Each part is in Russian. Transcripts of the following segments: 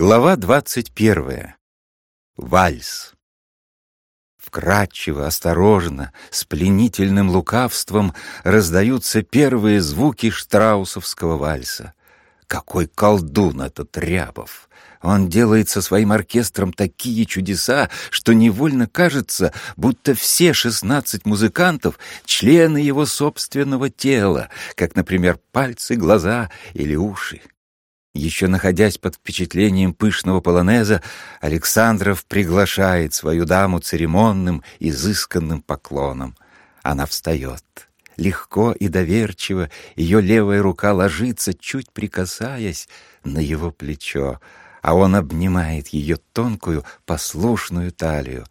Глава двадцать первая. Вальс. Вкрадчиво, осторожно, с пленительным лукавством раздаются первые звуки штраусовского вальса. Какой колдун этот Рябов! Он делает со своим оркестром такие чудеса, что невольно кажется, будто все шестнадцать музыкантов — члены его собственного тела, как, например, пальцы, глаза или уши. Еще находясь под впечатлением пышного полонеза, Александров приглашает свою даму церемонным, изысканным поклоном. Она встает. Легко и доверчиво ее левая рука ложится, чуть прикасаясь на его плечо, а он обнимает ее тонкую, послушную талию.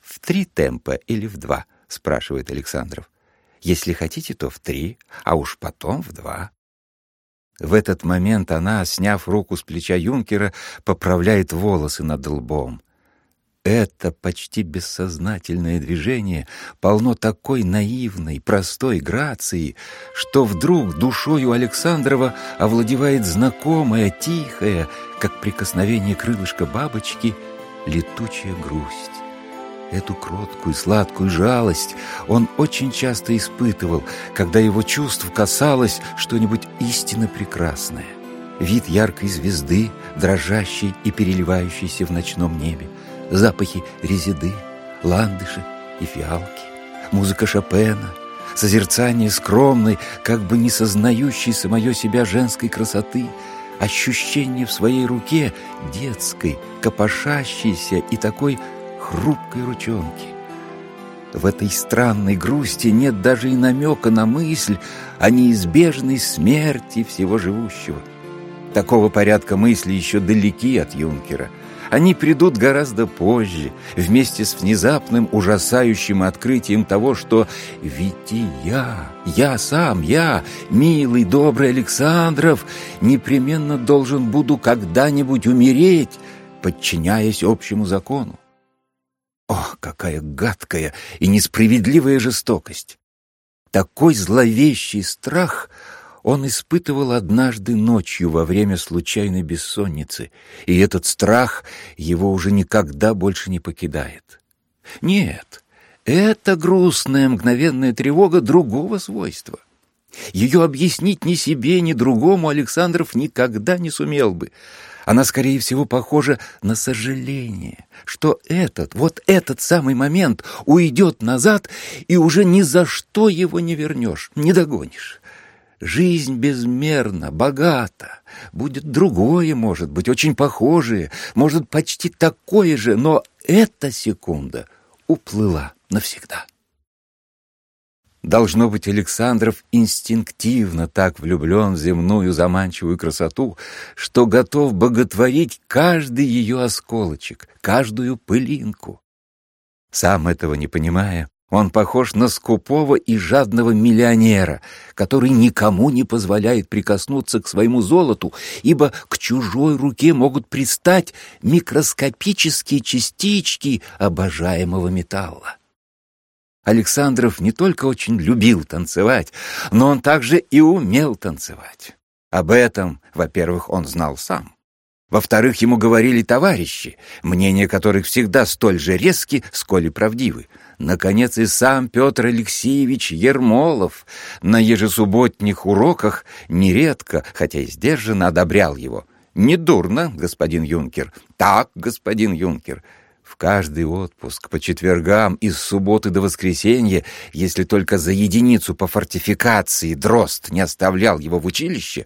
«В три темпа или в два?» — спрашивает Александров. «Если хотите, то в три, а уж потом в два». В этот момент она, сняв руку с плеча юнкера, поправляет волосы над лбом. Это почти бессознательное движение полно такой наивной, простой грации, что вдруг душою Александрова овладевает знакомая, тихая, как прикосновение крылышка бабочки, летучая грусть. Эту кроткую, сладкую жалость он очень часто испытывал, когда его чувств касалось что-нибудь истинно прекрасное. Вид яркой звезды, дрожащей и переливающейся в ночном небе, запахи резиды, ландыши и фиалки, музыка Шопена, созерцание скромной, как бы не сознающей самое себя женской красоты, ощущение в своей руке детской, копошащейся и такой хрупкой ручонки. В этой странной грусти нет даже и намека на мысль о неизбежной смерти всего живущего. Такого порядка мысли еще далеки от юнкера. Они придут гораздо позже, вместе с внезапным ужасающим открытием того, что «Ведь и я, я сам, я, милый, добрый Александров, непременно должен буду когда-нибудь умереть, подчиняясь общему закону». Ох, какая гадкая и несправедливая жестокость! Такой зловещий страх он испытывал однажды ночью во время случайной бессонницы, и этот страх его уже никогда больше не покидает. Нет, это грустная мгновенная тревога другого свойства. Ее объяснить ни себе, ни другому Александров никогда не сумел бы. Она, скорее всего, похожа на сожаление, что этот, вот этот самый момент уйдет назад, и уже ни за что его не вернешь, не догонишь. Жизнь безмерна, богата, будет другое, может быть, очень похожее, может, почти такое же, но эта секунда уплыла навсегда. Должно быть, Александров инстинктивно так влюблен в земную заманчивую красоту, что готов боготворить каждый ее осколочек, каждую пылинку. Сам этого не понимая, он похож на скупого и жадного миллионера, который никому не позволяет прикоснуться к своему золоту, ибо к чужой руке могут пристать микроскопические частички обожаемого металла. Александров не только очень любил танцевать, но он также и умел танцевать. Об этом, во-первых, он знал сам. Во-вторых, ему говорили товарищи, мнения которых всегда столь же резки, сколь и правдивы. Наконец, и сам Петр Алексеевич Ермолов на ежесубботних уроках нередко, хотя и сдержанно, одобрял его. «Недурно, господин юнкер». «Так, господин юнкер». В каждый отпуск по четвергам из субботы до воскресенья, если только за единицу по фортификации Дрозд не оставлял его в училище,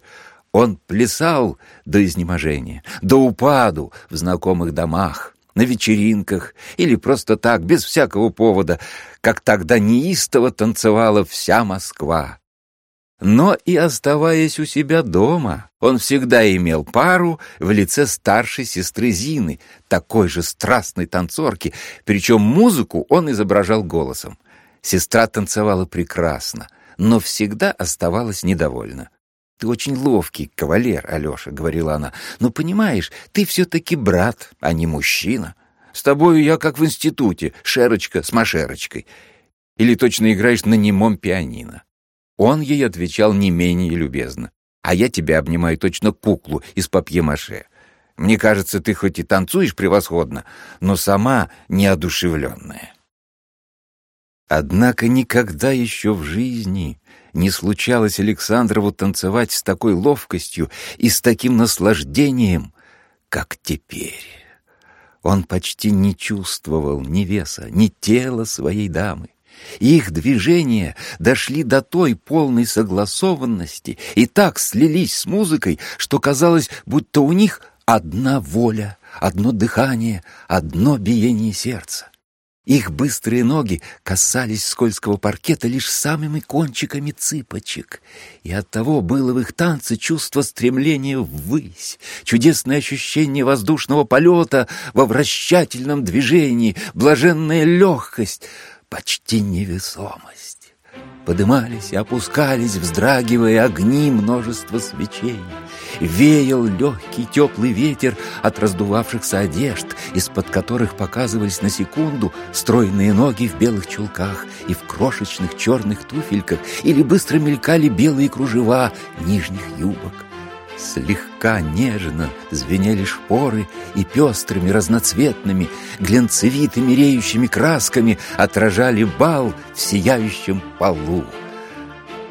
он плясал до изнеможения, до упаду в знакомых домах, на вечеринках или просто так, без всякого повода, как тогда неистово танцевала вся Москва. Но и оставаясь у себя дома, он всегда имел пару в лице старшей сестры Зины, такой же страстной танцорки, причем музыку он изображал голосом. Сестра танцевала прекрасно, но всегда оставалась недовольна. «Ты очень ловкий кавалер, Алеша», — говорила она. «Но понимаешь, ты все-таки брат, а не мужчина. С тобою я как в институте, шерочка с машерочкой. Или точно играешь на немом пианино». Он ей отвечал не менее любезно. «А я тебя обнимаю точно куклу из папье-маше. Мне кажется, ты хоть и танцуешь превосходно, но сама неодушевленная. Однако никогда еще в жизни не случалось Александрову танцевать с такой ловкостью и с таким наслаждением, как теперь. Он почти не чувствовал ни веса, ни тела своей дамы. Их движения дошли до той полной согласованности и так слились с музыкой, что казалось, будто у них одна воля, одно дыхание, одно биение сердца. Их быстрые ноги касались скользкого паркета лишь самыми кончиками цыпочек, и оттого было в их танце чувство стремления ввысь, чудесное ощущение воздушного полета во вращательном движении, блаженная легкость, почти невесомость подымались и опускались, вздрагивая огни множества свечей. Веял легкий теплый ветер от раздувавшихся одежд, из-под которых показывались на секунду стройные ноги в белых чулках и в крошечных черных туфельках, или быстро мелькали белые кружева нижних юбок. Слегка нежно звенели шпоры и пестрыми, разноцветными, глянцевитыми реющими красками отражали бал в сияющем полу.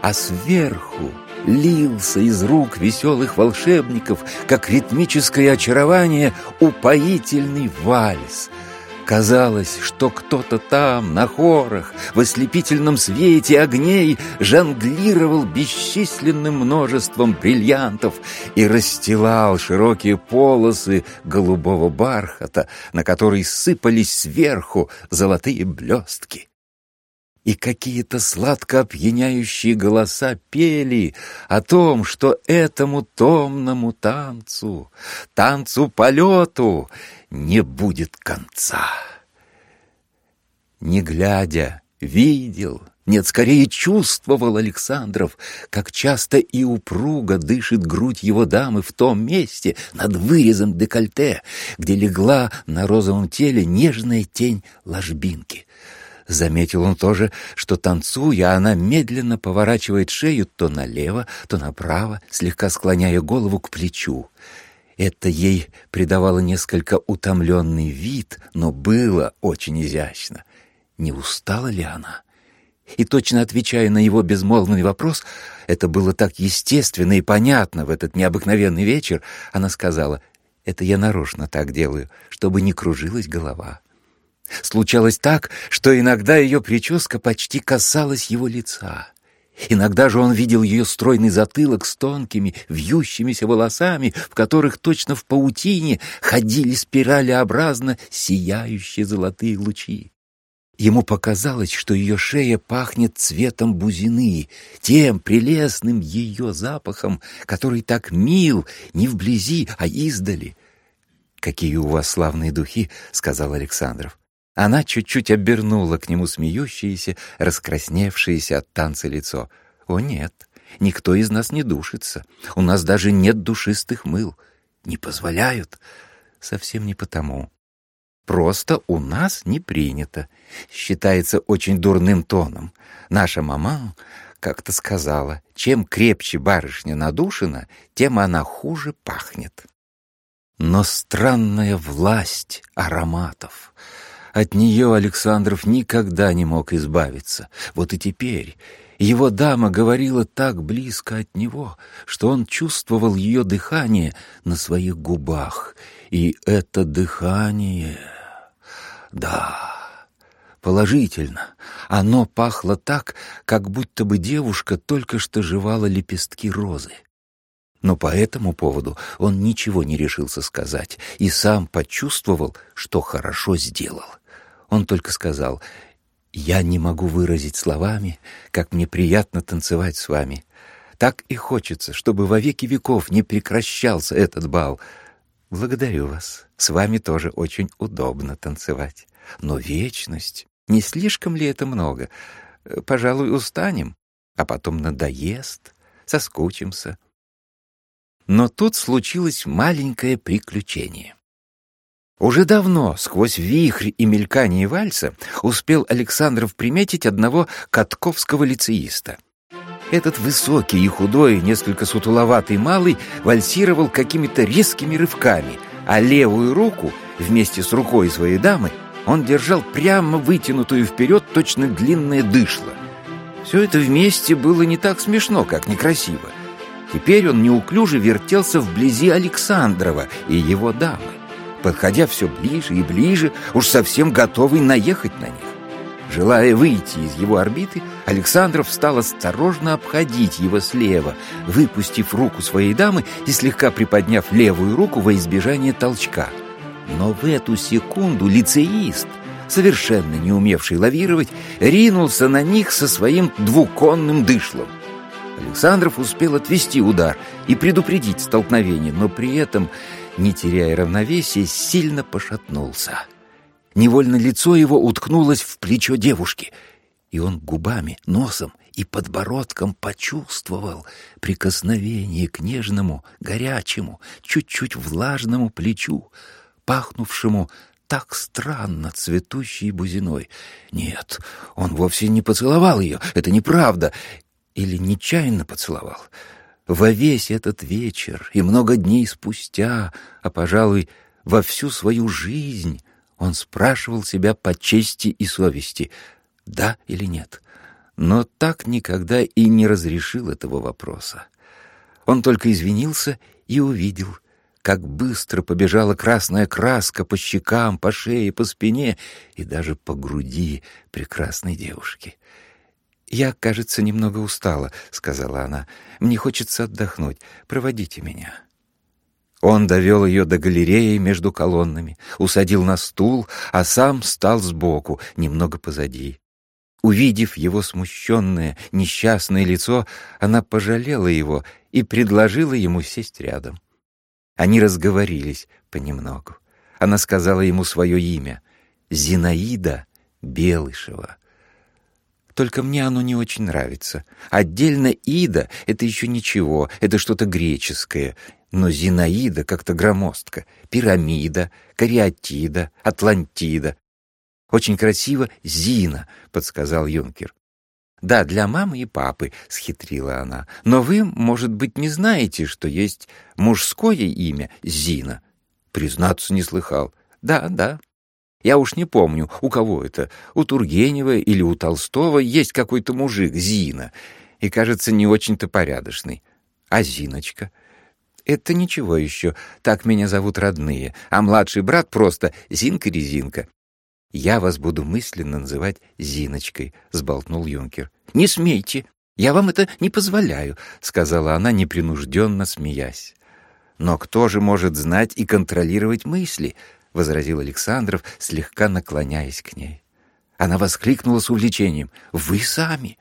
А сверху лился из рук веселых волшебников, как ритмическое очарование, упоительный вальс — Казалось, что кто-то там, на хорах, в ослепительном свете огней жонглировал бесчисленным множеством бриллиантов и расстилал широкие полосы голубого бархата, на который сыпались сверху золотые блестки и какие-то сладко опьяняющие голоса пели о том, что этому томному танцу, танцу полету не будет конца. Не глядя, видел, нет, скорее чувствовал Александров, как часто и упруго дышит грудь его дамы в том месте над вырезом декольте, где легла на розовом теле нежная тень ложбинки. Заметил он тоже, что, танцуя, она медленно поворачивает шею то налево, то направо, слегка склоняя голову к плечу. Это ей придавало несколько утомленный вид, но было очень изящно. Не устала ли она? И точно отвечая на его безмолвный вопрос, это было так естественно и понятно в этот необыкновенный вечер, она сказала, «Это я нарочно так делаю, чтобы не кружилась голова». Случалось так, что иногда ее прическа почти касалась его лица. Иногда же он видел ее стройный затылок с тонкими, вьющимися волосами, в которых точно в паутине ходили спиралеобразно сияющие золотые лучи. Ему показалось, что ее шея пахнет цветом бузины, тем прелестным ее запахом, который так мил не вблизи, а издали. «Какие у вас славные духи!» — сказал Александров. Она чуть-чуть обернула к нему смеющееся, раскрасневшееся от танца лицо. «О, нет, никто из нас не душится. У нас даже нет душистых мыл. Не позволяют. Совсем не потому. Просто у нас не принято. Считается очень дурным тоном. Наша мама как-то сказала, чем крепче барышня надушена, тем она хуже пахнет. Но странная власть ароматов — от нее Александров никогда не мог избавиться. Вот и теперь его дама говорила так близко от него, что он чувствовал ее дыхание на своих губах. И это дыхание... Да, положительно. Оно пахло так, как будто бы девушка только что жевала лепестки розы. Но по этому поводу он ничего не решился сказать и сам почувствовал, что хорошо сделал. Он только сказал, «Я не могу выразить словами, как мне приятно танцевать с вами. Так и хочется, чтобы во веки веков не прекращался этот бал. Благодарю вас. С вами тоже очень удобно танцевать. Но вечность... Не слишком ли это много? Пожалуй, устанем, а потом надоест, соскучимся». Но тут случилось маленькое приключение. Уже давно, сквозь вихрь и мелькание вальса, успел Александров приметить одного катковского лицеиста. Этот высокий и худой, несколько сутуловатый малый вальсировал какими-то резкими рывками, а левую руку вместе с рукой своей дамы он держал прямо вытянутую вперед точно длинное дышло. Все это вместе было не так смешно, как некрасиво. Теперь он неуклюже вертелся вблизи Александрова и его дамы, подходя все ближе и ближе, уж совсем готовый наехать на них. Желая выйти из его орбиты, Александров стал осторожно обходить его слева, выпустив руку своей дамы и слегка приподняв левую руку во избежание толчка. Но в эту секунду лицеист, совершенно не умевший лавировать, ринулся на них со своим двуконным дышлом. Александров успел отвести удар и предупредить столкновение, но при этом, не теряя равновесия, сильно пошатнулся. Невольно лицо его уткнулось в плечо девушки, и он губами, носом и подбородком почувствовал прикосновение к нежному, горячему, чуть-чуть влажному плечу, пахнувшему так странно цветущей бузиной. Нет, он вовсе не поцеловал ее, это неправда. Или нечаянно поцеловал. Во весь этот вечер и много дней спустя, а, пожалуй, во всю свою жизнь он спрашивал себя по чести и совести, да или нет. Но так никогда и не разрешил этого вопроса. Он только извинился и увидел, как быстро побежала красная краска по щекам, по шее, по спине и даже по груди прекрасной девушки. «Я, кажется, немного устала», — сказала она. «Мне хочется отдохнуть. Проводите меня». Он довел ее до галереи между колоннами, усадил на стул, а сам стал сбоку, немного позади. Увидев его смущенное, несчастное лицо, она пожалела его и предложила ему сесть рядом. Они разговорились понемногу. Она сказала ему свое имя — Зинаида Белышева. Только мне оно не очень нравится. Отдельно Ида — это еще ничего, это что-то греческое. Но Зинаида как-то громоздко. Пирамида, кариатида, Атлантида. Очень красиво Зина, подсказал юнкер. Да, для мамы и папы, схитрила она. Но вы, может быть, не знаете, что есть мужское имя Зина. Признаться не слыхал. Да, да. Я уж не помню, у кого это. У Тургенева или у Толстого есть какой-то мужик Зина. И, кажется, не очень-то порядочный. А Зиночка — это ничего еще, так меня зовут родные, а младший брат просто Зинка-резинка. Я вас буду мысленно называть Зиночкой, сболтнул юнкер. Не смейте, я вам это не позволяю, сказала она непринужденно, смеясь. Но кто же может знать и контролировать мысли? Возразил Александров, слегка наклоняясь к ней. Она воскликнула с увлечением: "Вы сами!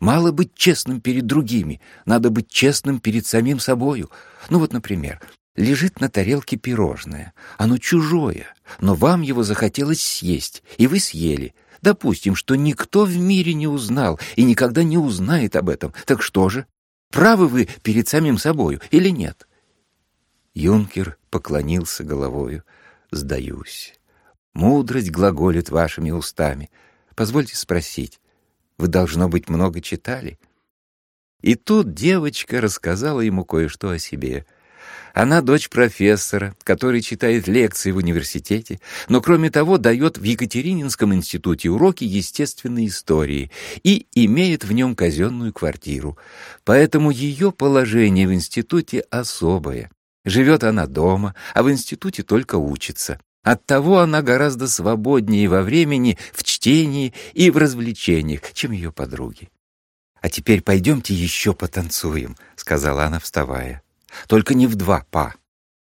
Мало быть честным перед другими, надо быть честным перед самим собою. Ну вот, например, лежит на тарелке пирожное. Оно чужое, но вам его захотелось съесть, и вы съели. Допустим, что никто в мире не узнал и никогда не узнает об этом. Так что же? Правы вы перед самим собою или нет? Юнкер поклонился головою. «Сдаюсь. Мудрость глаголит вашими устами. Позвольте спросить, вы, должно быть, много читали. И тут девочка рассказала ему кое-что о себе. Она дочь профессора, который читает лекции в университете, но, кроме того, дает в Екатерининском институте уроки естественной истории и имеет в нем казенную квартиру. Поэтому ее положение в институте особое. Живет она дома, а в институте только учится. Оттого она гораздо свободнее во времени, в чтении и в развлечениях, чем ее подруги. «А теперь пойдемте еще потанцуем», — сказала она, вставая. «Только не в два па.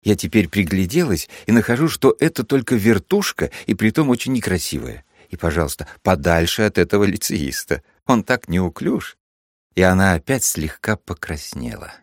Я теперь пригляделась и нахожу, что это только вертушка, и притом очень некрасивая. И, пожалуйста, подальше от этого лицеиста. Он так неуклюж». И она опять слегка покраснела.